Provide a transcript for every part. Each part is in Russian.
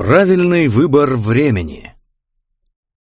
Правильный выбор времени.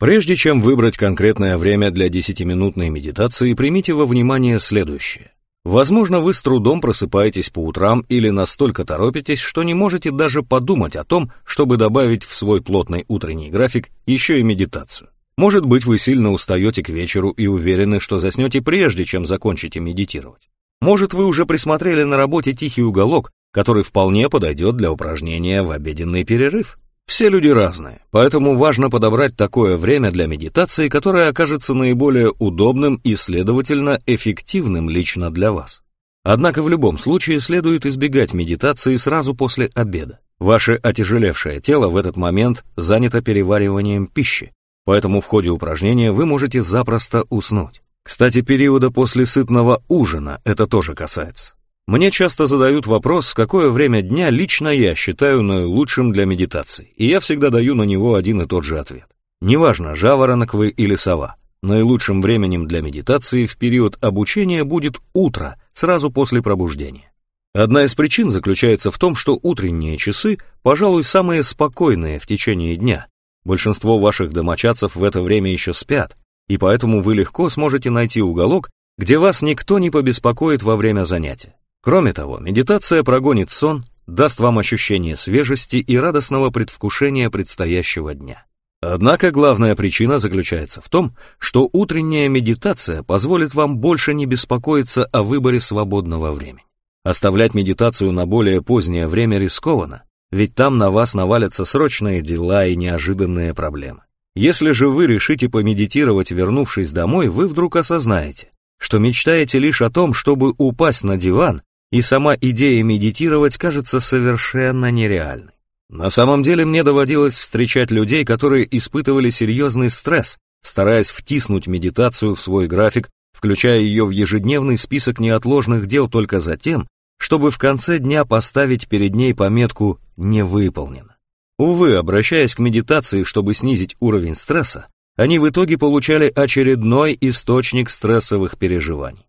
Прежде чем выбрать конкретное время для 10-минутной медитации, примите во внимание следующее. Возможно, вы с трудом просыпаетесь по утрам или настолько торопитесь, что не можете даже подумать о том, чтобы добавить в свой плотный утренний график еще и медитацию. Может быть, вы сильно устаете к вечеру и уверены, что заснете прежде, чем закончите медитировать. Может, вы уже присмотрели на работе тихий уголок, который вполне подойдет для упражнения в обеденный перерыв. Все люди разные, поэтому важно подобрать такое время для медитации, которое окажется наиболее удобным и, следовательно, эффективным лично для вас. Однако в любом случае следует избегать медитации сразу после обеда. Ваше отяжелевшее тело в этот момент занято перевариванием пищи, поэтому в ходе упражнения вы можете запросто уснуть. Кстати, периода после сытного ужина это тоже касается. Мне часто задают вопрос, какое время дня лично я считаю наилучшим для медитации, и я всегда даю на него один и тот же ответ. Неважно, жаворонок вы или сова, наилучшим временем для медитации в период обучения будет утро, сразу после пробуждения. Одна из причин заключается в том, что утренние часы, пожалуй, самые спокойные в течение дня. Большинство ваших домочадцев в это время еще спят, и поэтому вы легко сможете найти уголок, где вас никто не побеспокоит во время занятия. Кроме того, медитация прогонит сон, даст вам ощущение свежести и радостного предвкушения предстоящего дня. Однако главная причина заключается в том, что утренняя медитация позволит вам больше не беспокоиться о выборе свободного времени. Оставлять медитацию на более позднее время рискованно, ведь там на вас навалятся срочные дела и неожиданные проблемы. Если же вы решите помедитировать, вернувшись домой, вы вдруг осознаете, что мечтаете лишь о том, чтобы упасть на диван и сама идея медитировать кажется совершенно нереальной. На самом деле мне доводилось встречать людей, которые испытывали серьезный стресс, стараясь втиснуть медитацию в свой график, включая ее в ежедневный список неотложных дел только за тем, чтобы в конце дня поставить перед ней пометку «не выполнено». Увы, обращаясь к медитации, чтобы снизить уровень стресса, они в итоге получали очередной источник стрессовых переживаний.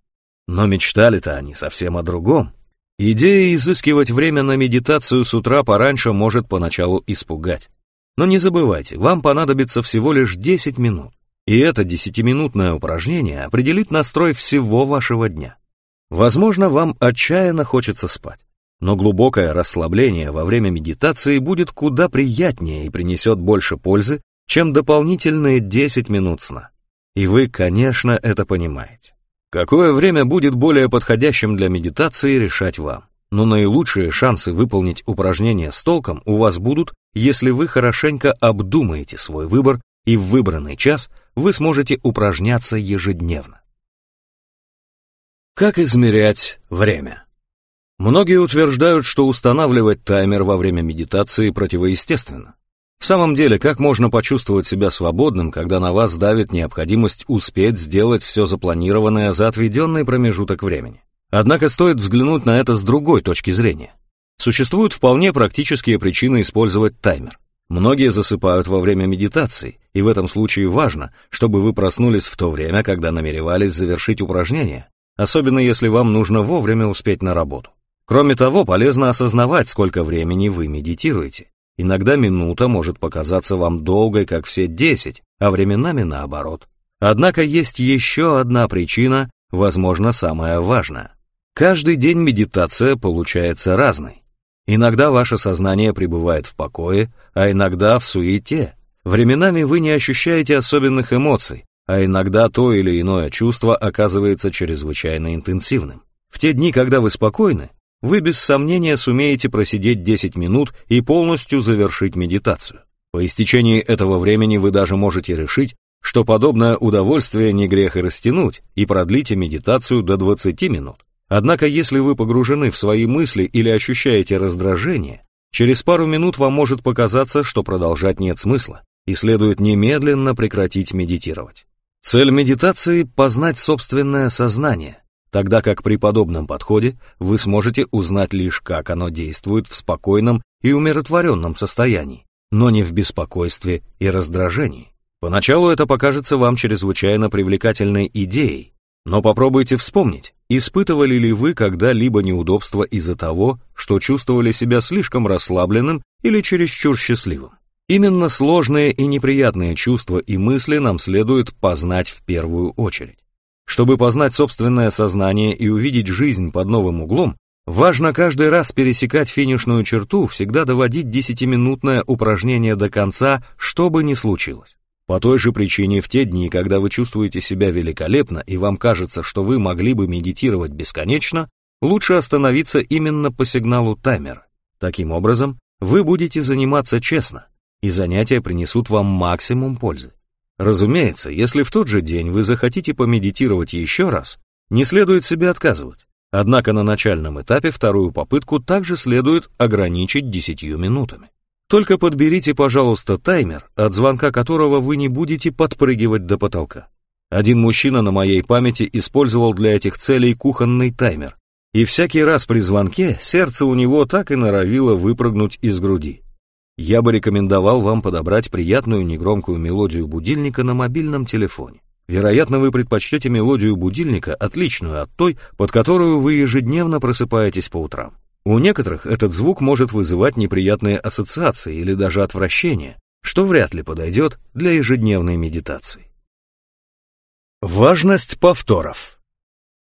Но мечтали-то они совсем о другом. Идея изыскивать время на медитацию с утра пораньше может поначалу испугать. Но не забывайте, вам понадобится всего лишь 10 минут. И это десятиминутное упражнение определит настрой всего вашего дня. Возможно, вам отчаянно хочется спать, но глубокое расслабление во время медитации будет куда приятнее и принесет больше пользы, чем дополнительные 10 минут сна. И вы, конечно, это понимаете. Какое время будет более подходящим для медитации, решать вам. Но наилучшие шансы выполнить упражнение с толком у вас будут, если вы хорошенько обдумаете свой выбор, и в выбранный час вы сможете упражняться ежедневно. Как измерять время? Многие утверждают, что устанавливать таймер во время медитации противоестественно. В самом деле, как можно почувствовать себя свободным, когда на вас давит необходимость успеть сделать все запланированное за отведенный промежуток времени? Однако стоит взглянуть на это с другой точки зрения. Существуют вполне практические причины использовать таймер. Многие засыпают во время медитации, и в этом случае важно, чтобы вы проснулись в то время, когда намеревались завершить упражнение, особенно если вам нужно вовремя успеть на работу. Кроме того, полезно осознавать, сколько времени вы медитируете, Иногда минута может показаться вам долгой, как все десять, а временами наоборот. Однако есть еще одна причина, возможно, самая важная. Каждый день медитация получается разной. Иногда ваше сознание пребывает в покое, а иногда в суете. Временами вы не ощущаете особенных эмоций, а иногда то или иное чувство оказывается чрезвычайно интенсивным. В те дни, когда вы спокойны, вы без сомнения сумеете просидеть 10 минут и полностью завершить медитацию. По истечении этого времени вы даже можете решить, что подобное удовольствие не грех и растянуть, и продлите медитацию до 20 минут. Однако если вы погружены в свои мысли или ощущаете раздражение, через пару минут вам может показаться, что продолжать нет смысла, и следует немедленно прекратить медитировать. Цель медитации – познать собственное сознание, тогда как при подобном подходе вы сможете узнать лишь, как оно действует в спокойном и умиротворенном состоянии, но не в беспокойстве и раздражении. Поначалу это покажется вам чрезвычайно привлекательной идеей, но попробуйте вспомнить, испытывали ли вы когда-либо неудобства из-за того, что чувствовали себя слишком расслабленным или чересчур счастливым. Именно сложные и неприятные чувства и мысли нам следует познать в первую очередь. Чтобы познать собственное сознание и увидеть жизнь под новым углом, важно каждый раз пересекать финишную черту, всегда доводить десятиминутное упражнение до конца, что бы ни случилось. По той же причине в те дни, когда вы чувствуете себя великолепно и вам кажется, что вы могли бы медитировать бесконечно, лучше остановиться именно по сигналу таймера. Таким образом, вы будете заниматься честно, и занятия принесут вам максимум пользы. Разумеется, если в тот же день вы захотите помедитировать еще раз, не следует себе отказывать. Однако на начальном этапе вторую попытку также следует ограничить 10 минутами. Только подберите, пожалуйста, таймер, от звонка которого вы не будете подпрыгивать до потолка. Один мужчина на моей памяти использовал для этих целей кухонный таймер, и всякий раз при звонке сердце у него так и норовило выпрыгнуть из груди. Я бы рекомендовал вам подобрать приятную негромкую мелодию будильника на мобильном телефоне. Вероятно, вы предпочтете мелодию будильника, отличную от той, под которую вы ежедневно просыпаетесь по утрам. У некоторых этот звук может вызывать неприятные ассоциации или даже отвращение, что вряд ли подойдет для ежедневной медитации. Важность повторов.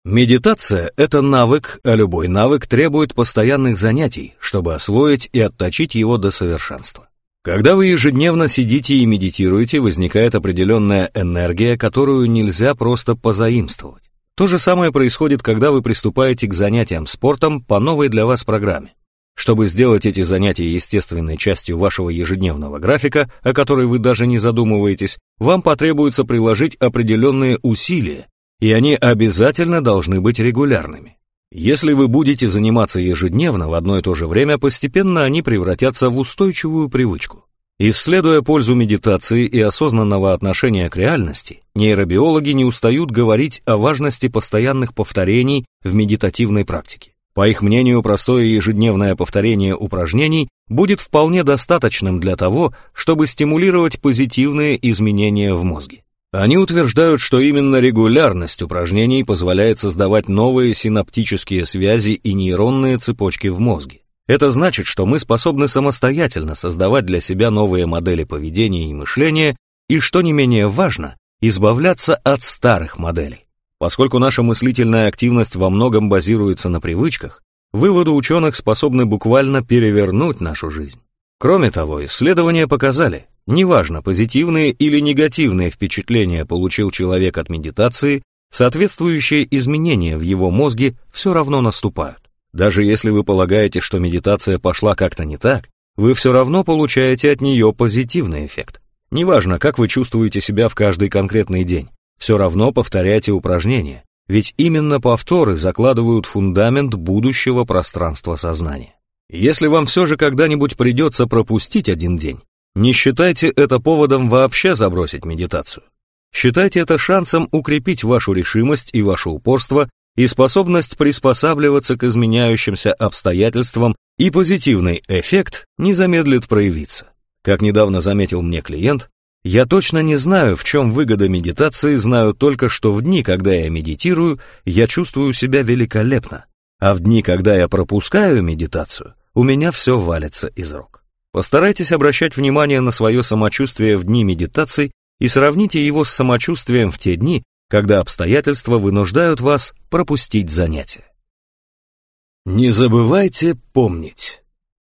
Медитация – это навык, а любой навык требует постоянных занятий, чтобы освоить и отточить его до совершенства. Когда вы ежедневно сидите и медитируете, возникает определенная энергия, которую нельзя просто позаимствовать. То же самое происходит, когда вы приступаете к занятиям спортом по новой для вас программе. Чтобы сделать эти занятия естественной частью вашего ежедневного графика, о которой вы даже не задумываетесь, вам потребуется приложить определенные усилия, и они обязательно должны быть регулярными. Если вы будете заниматься ежедневно в одно и то же время, постепенно они превратятся в устойчивую привычку. Исследуя пользу медитации и осознанного отношения к реальности, нейробиологи не устают говорить о важности постоянных повторений в медитативной практике. По их мнению, простое ежедневное повторение упражнений будет вполне достаточным для того, чтобы стимулировать позитивные изменения в мозге. Они утверждают, что именно регулярность упражнений позволяет создавать новые синаптические связи и нейронные цепочки в мозге. Это значит, что мы способны самостоятельно создавать для себя новые модели поведения и мышления, и, что не менее важно, избавляться от старых моделей. Поскольку наша мыслительная активность во многом базируется на привычках, выводы ученых способны буквально перевернуть нашу жизнь. Кроме того, исследования показали, неважно, позитивные или негативные впечатления получил человек от медитации, соответствующие изменения в его мозге все равно наступают. Даже если вы полагаете, что медитация пошла как-то не так, вы все равно получаете от нее позитивный эффект. Неважно, как вы чувствуете себя в каждый конкретный день, все равно повторяйте упражнения, ведь именно повторы закладывают фундамент будущего пространства сознания. Если вам все же когда-нибудь придется пропустить один день, не считайте это поводом вообще забросить медитацию. Считайте это шансом укрепить вашу решимость и ваше упорство и способность приспосабливаться к изменяющимся обстоятельствам, и позитивный эффект не замедлит проявиться. Как недавно заметил мне клиент, я точно не знаю, в чем выгода медитации, знаю только, что в дни, когда я медитирую, я чувствую себя великолепно, а в дни, когда я пропускаю медитацию, у меня все валится из рук. Постарайтесь обращать внимание на свое самочувствие в дни медитации и сравните его с самочувствием в те дни, когда обстоятельства вынуждают вас пропустить занятия. Не забывайте помнить.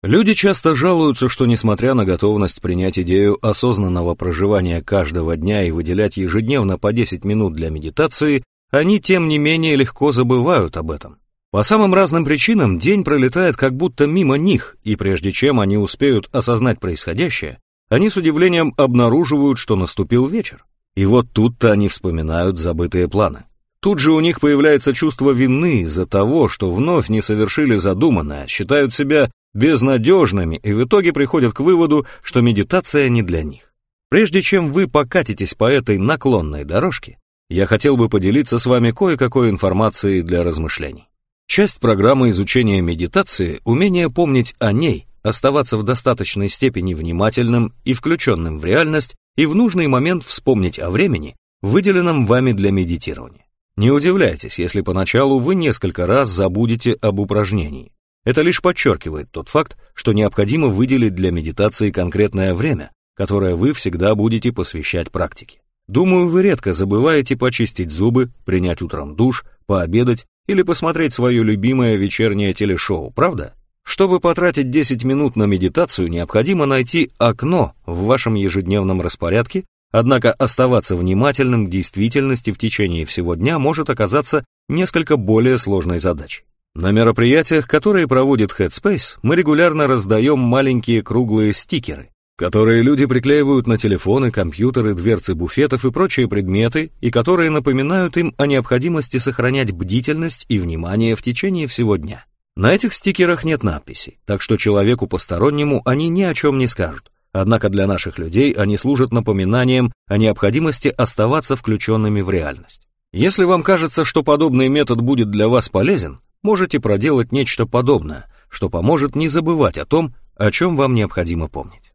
Люди часто жалуются, что несмотря на готовность принять идею осознанного проживания каждого дня и выделять ежедневно по 10 минут для медитации, они тем не менее легко забывают об этом. По самым разным причинам день пролетает как будто мимо них, и прежде чем они успеют осознать происходящее, они с удивлением обнаруживают, что наступил вечер. И вот тут-то они вспоминают забытые планы. Тут же у них появляется чувство вины из-за того, что вновь не совершили задуманное, считают себя безнадежными и в итоге приходят к выводу, что медитация не для них. Прежде чем вы покатитесь по этой наклонной дорожке, я хотел бы поделиться с вами кое-какой информацией для размышлений. Часть программы изучения медитации – умение помнить о ней, оставаться в достаточной степени внимательным и включенным в реальность и в нужный момент вспомнить о времени, выделенном вами для медитирования. Не удивляйтесь, если поначалу вы несколько раз забудете об упражнении. Это лишь подчеркивает тот факт, что необходимо выделить для медитации конкретное время, которое вы всегда будете посвящать практике. Думаю, вы редко забываете почистить зубы, принять утром душ, пообедать или посмотреть свое любимое вечернее телешоу, правда? Чтобы потратить 10 минут на медитацию, необходимо найти окно в вашем ежедневном распорядке, однако оставаться внимательным к действительности в течение всего дня может оказаться несколько более сложной задачей. На мероприятиях, которые проводит Headspace, мы регулярно раздаем маленькие круглые стикеры, которые люди приклеивают на телефоны, компьютеры, дверцы буфетов и прочие предметы, и которые напоминают им о необходимости сохранять бдительность и внимание в течение всего дня. На этих стикерах нет надписей, так что человеку постороннему они ни о чем не скажут. Однако для наших людей они служат напоминанием о необходимости оставаться включенными в реальность. Если вам кажется, что подобный метод будет для вас полезен, можете проделать нечто подобное, что поможет не забывать о том, о чем вам необходимо помнить.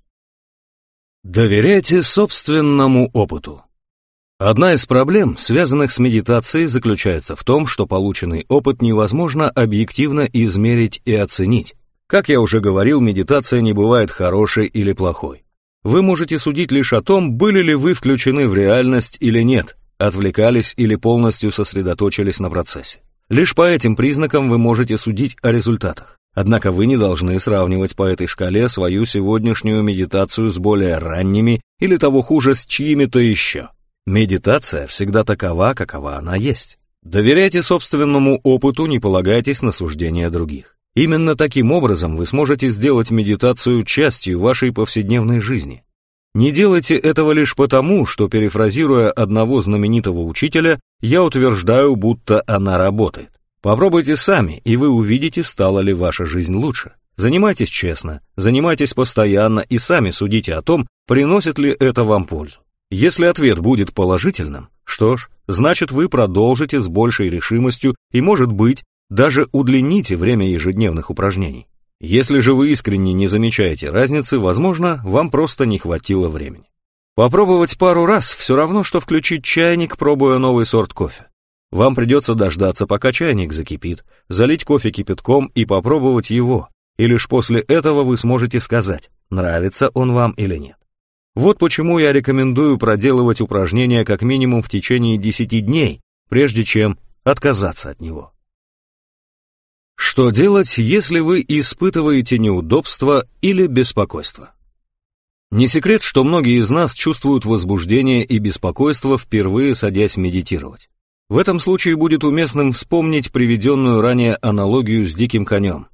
Доверяйте собственному опыту. Одна из проблем, связанных с медитацией, заключается в том, что полученный опыт невозможно объективно измерить и оценить. Как я уже говорил, медитация не бывает хорошей или плохой. Вы можете судить лишь о том, были ли вы включены в реальность или нет, отвлекались или полностью сосредоточились на процессе. Лишь по этим признакам вы можете судить о результатах. Однако вы не должны сравнивать по этой шкале свою сегодняшнюю медитацию с более ранними или того хуже с чьими-то еще. Медитация всегда такова, какова она есть. Доверяйте собственному опыту, не полагайтесь на суждения других. Именно таким образом вы сможете сделать медитацию частью вашей повседневной жизни. Не делайте этого лишь потому, что, перефразируя одного знаменитого учителя, я утверждаю, будто она работает. Попробуйте сами, и вы увидите, стала ли ваша жизнь лучше. Занимайтесь честно, занимайтесь постоянно и сами судите о том, приносит ли это вам пользу. Если ответ будет положительным, что ж, значит вы продолжите с большей решимостью и, может быть, даже удлините время ежедневных упражнений. Если же вы искренне не замечаете разницы, возможно, вам просто не хватило времени. Попробовать пару раз все равно, что включить чайник, пробуя новый сорт кофе. Вам придется дождаться, пока чайник закипит, залить кофе кипятком и попробовать его, и лишь после этого вы сможете сказать, нравится он вам или нет. Вот почему я рекомендую проделывать упражнения как минимум в течение 10 дней, прежде чем отказаться от него. Что делать, если вы испытываете неудобство или беспокойство? Не секрет, что многие из нас чувствуют возбуждение и беспокойство, впервые садясь медитировать. В этом случае будет уместным вспомнить приведенную ранее аналогию с диким конем.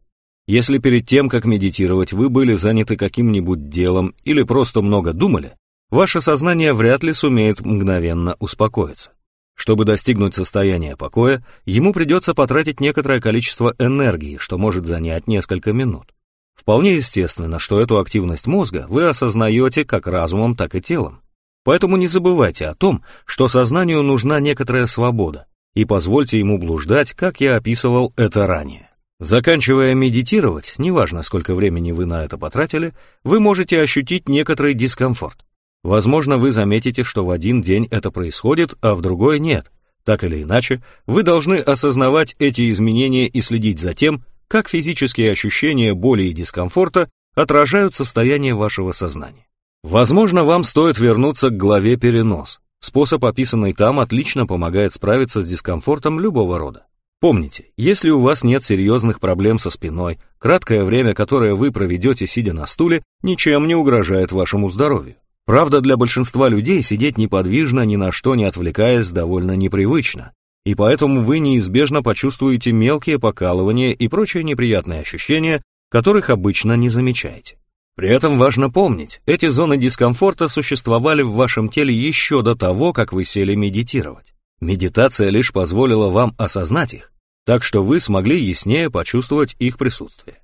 Если перед тем, как медитировать, вы были заняты каким-нибудь делом или просто много думали, ваше сознание вряд ли сумеет мгновенно успокоиться. Чтобы достигнуть состояния покоя, ему придется потратить некоторое количество энергии, что может занять несколько минут. Вполне естественно, что эту активность мозга вы осознаете как разумом, так и телом. Поэтому не забывайте о том, что сознанию нужна некоторая свобода, и позвольте ему блуждать, как я описывал это ранее. Заканчивая медитировать, неважно сколько времени вы на это потратили, вы можете ощутить некоторый дискомфорт. Возможно, вы заметите, что в один день это происходит, а в другой нет. Так или иначе, вы должны осознавать эти изменения и следить за тем, как физические ощущения боли и дискомфорта отражают состояние вашего сознания. Возможно, вам стоит вернуться к главе «Перенос». Способ, описанный там, отлично помогает справиться с дискомфортом любого рода. Помните, если у вас нет серьезных проблем со спиной, краткое время, которое вы проведете сидя на стуле, ничем не угрожает вашему здоровью. Правда, для большинства людей сидеть неподвижно, ни на что не отвлекаясь, довольно непривычно, и поэтому вы неизбежно почувствуете мелкие покалывания и прочие неприятные ощущения, которых обычно не замечаете. При этом важно помнить, эти зоны дискомфорта существовали в вашем теле еще до того, как вы сели медитировать. Медитация лишь позволила вам осознать их, так что вы смогли яснее почувствовать их присутствие.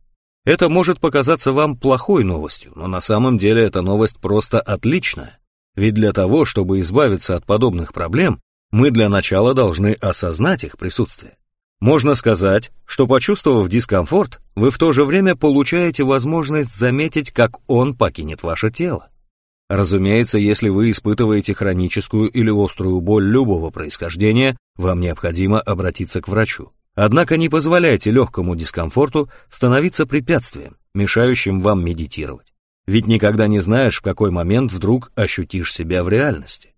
Это может показаться вам плохой новостью, но на самом деле эта новость просто отличная. Ведь для того, чтобы избавиться от подобных проблем, мы для начала должны осознать их присутствие. Можно сказать, что почувствовав дискомфорт, вы в то же время получаете возможность заметить, как он покинет ваше тело. Разумеется, если вы испытываете хроническую или острую боль любого происхождения, вам необходимо обратиться к врачу. Однако не позволяйте легкому дискомфорту становиться препятствием, мешающим вам медитировать. Ведь никогда не знаешь, в какой момент вдруг ощутишь себя в реальности.